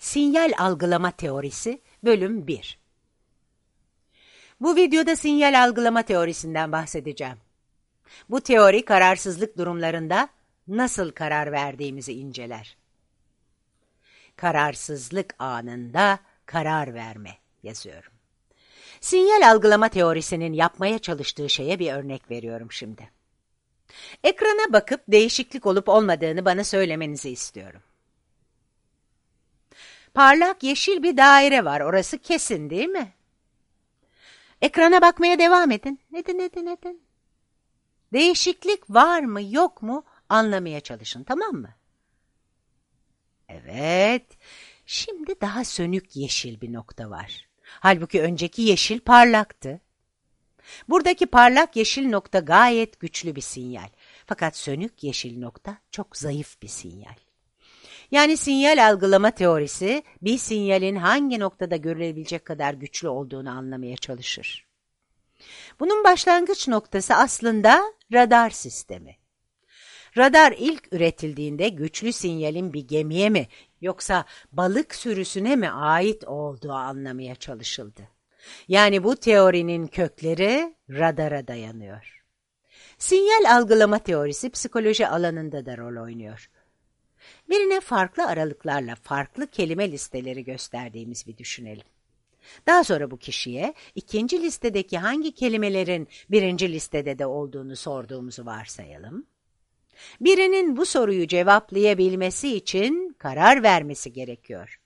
Sinyal algılama teorisi bölüm 1 Bu videoda sinyal algılama teorisinden bahsedeceğim. Bu teori kararsızlık durumlarında nasıl karar verdiğimizi inceler. Kararsızlık anında karar verme yazıyorum. Sinyal algılama teorisinin yapmaya çalıştığı şeye bir örnek veriyorum şimdi. Ekrana bakıp değişiklik olup olmadığını bana söylemenizi istiyorum. Parlak yeşil bir daire var. Orası kesin değil mi? Ekrana bakmaya devam edin. Edin, edin, edin. Değişiklik var mı, yok mu anlamaya çalışın, tamam mı? Evet. Şimdi daha sönük yeşil bir nokta var. Halbuki önceki yeşil parlaktı. Buradaki parlak yeşil nokta gayet güçlü bir sinyal. Fakat sönük yeşil nokta çok zayıf bir sinyal. Yani sinyal algılama teorisi bir sinyalin hangi noktada görülebilecek kadar güçlü olduğunu anlamaya çalışır. Bunun başlangıç noktası aslında radar sistemi. Radar ilk üretildiğinde güçlü sinyalin bir gemiye mi yoksa balık sürüsüne mi ait olduğu anlamaya çalışıldı. Yani bu teorinin kökleri radara dayanıyor. Sinyal algılama teorisi psikoloji alanında da rol oynuyor. Birine farklı aralıklarla farklı kelime listeleri gösterdiğimiz bir düşünelim. Daha sonra bu kişiye ikinci listedeki hangi kelimelerin birinci listede de olduğunu sorduğumuzu varsayalım. Birinin bu soruyu cevaplayabilmesi için karar vermesi gerekiyor.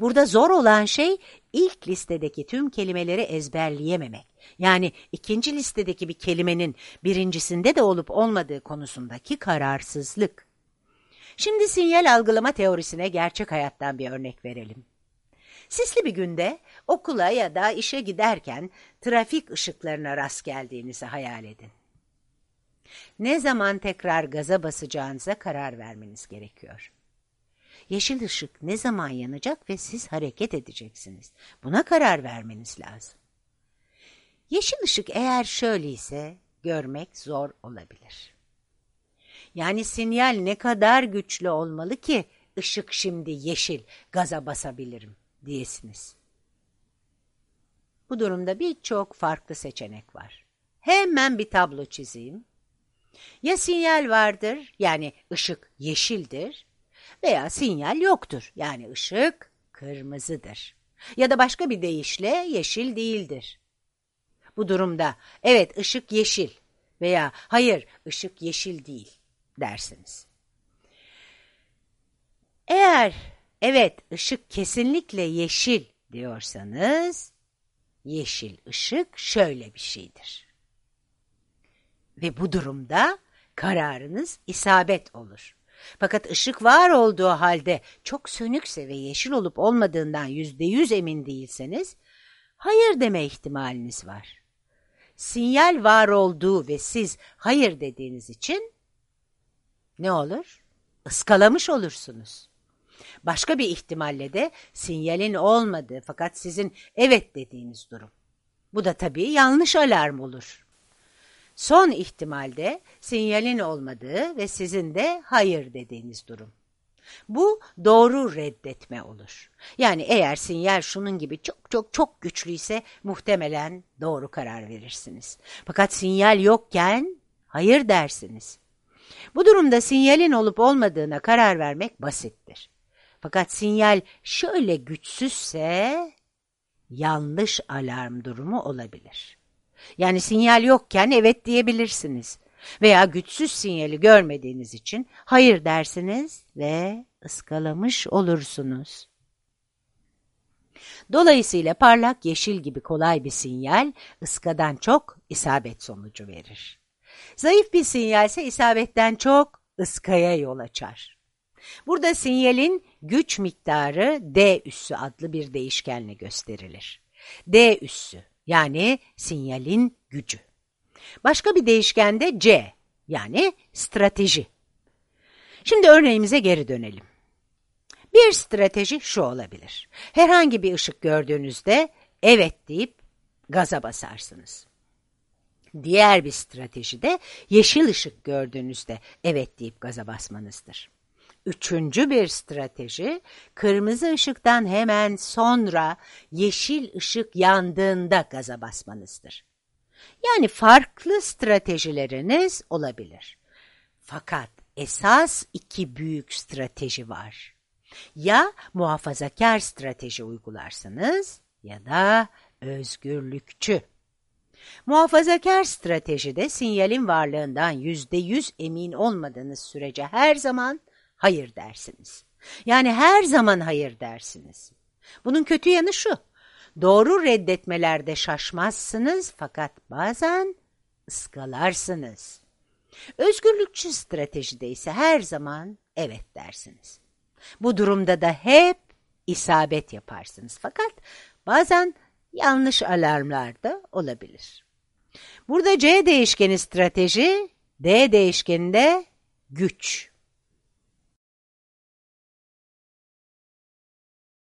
Burada zor olan şey ilk listedeki tüm kelimeleri ezberleyememek. Yani ikinci listedeki bir kelimenin birincisinde de olup olmadığı konusundaki kararsızlık. Şimdi sinyal algılama teorisine gerçek hayattan bir örnek verelim. Sisli bir günde okula ya da işe giderken trafik ışıklarına rast geldiğinizi hayal edin. Ne zaman tekrar gaza basacağınıza karar vermeniz gerekiyor. Yeşil ışık ne zaman yanacak ve siz hareket edeceksiniz. Buna karar vermeniz lazım. Yeşil ışık eğer şöyleyse görmek zor olabilir. Yani sinyal ne kadar güçlü olmalı ki ışık şimdi yeşil gaza basabilirim diyesiniz. Bu durumda birçok farklı seçenek var. Hemen bir tablo çizeyim. Ya sinyal vardır yani ışık yeşildir veya sinyal yoktur yani ışık kırmızıdır. Ya da başka bir deyişle yeşil değildir. Bu durumda evet ışık yeşil veya hayır ışık yeşil değil dersiniz. Eğer evet ışık kesinlikle yeşil diyorsanız yeşil ışık şöyle bir şeydir. Ve bu durumda kararınız isabet olur. Fakat ışık var olduğu halde çok sönükse ve yeşil olup olmadığından yüzde yüz emin değilseniz hayır deme ihtimaliniz var. Sinyal var olduğu ve siz hayır dediğiniz için ne olur? Iskalamış olursunuz. Başka bir ihtimalle de sinyalin olmadığı fakat sizin evet dediğiniz durum. Bu da tabii yanlış alarm olur. Son ihtimalde sinyalin olmadığı ve sizin de hayır dediğiniz durum. Bu doğru reddetme olur. Yani eğer sinyal şunun gibi çok çok çok güçlüyse muhtemelen doğru karar verirsiniz. Fakat sinyal yokken hayır dersiniz. Bu durumda sinyalin olup olmadığına karar vermek basittir. Fakat sinyal şöyle güçsüzse yanlış alarm durumu olabilir. Yani sinyal yokken evet diyebilirsiniz. Veya güçsüz sinyali görmediğiniz için hayır dersiniz ve ıskalamış olursunuz. Dolayısıyla parlak yeşil gibi kolay bir sinyal ıskadan çok isabet sonucu verir. Zayıf bir sinyal ise isabetten çok ıskaya yol açar. Burada sinyalin güç miktarı D üssü adlı bir değişkenle gösterilir. D üssü yani sinyalin gücü. Başka bir değişken de C yani strateji. Şimdi örneğimize geri dönelim. Bir strateji şu olabilir. Herhangi bir ışık gördüğünüzde evet deyip gaza basarsınız. Diğer bir strateji de yeşil ışık gördüğünüzde evet deyip gaza basmanızdır. Üçüncü bir strateji, kırmızı ışıktan hemen sonra yeşil ışık yandığında gaza basmanızdır. Yani farklı stratejileriniz olabilir. Fakat esas iki büyük strateji var. Ya muhafazakar strateji uygularsınız ya da özgürlükçü. Muhafazakar stratejide sinyalin varlığından yüzde yüz emin olmadığınız sürece her zaman hayır dersiniz. Yani her zaman hayır dersiniz. Bunun kötü yanı şu, doğru reddetmelerde şaşmazsınız fakat bazen ıskalarsınız. Özgürlükçü stratejide ise her zaman evet dersiniz. Bu durumda da hep isabet yaparsınız fakat bazen yanlış alarmlar da olabilir. Burada C değişkeni strateji, D değişkeninde güç.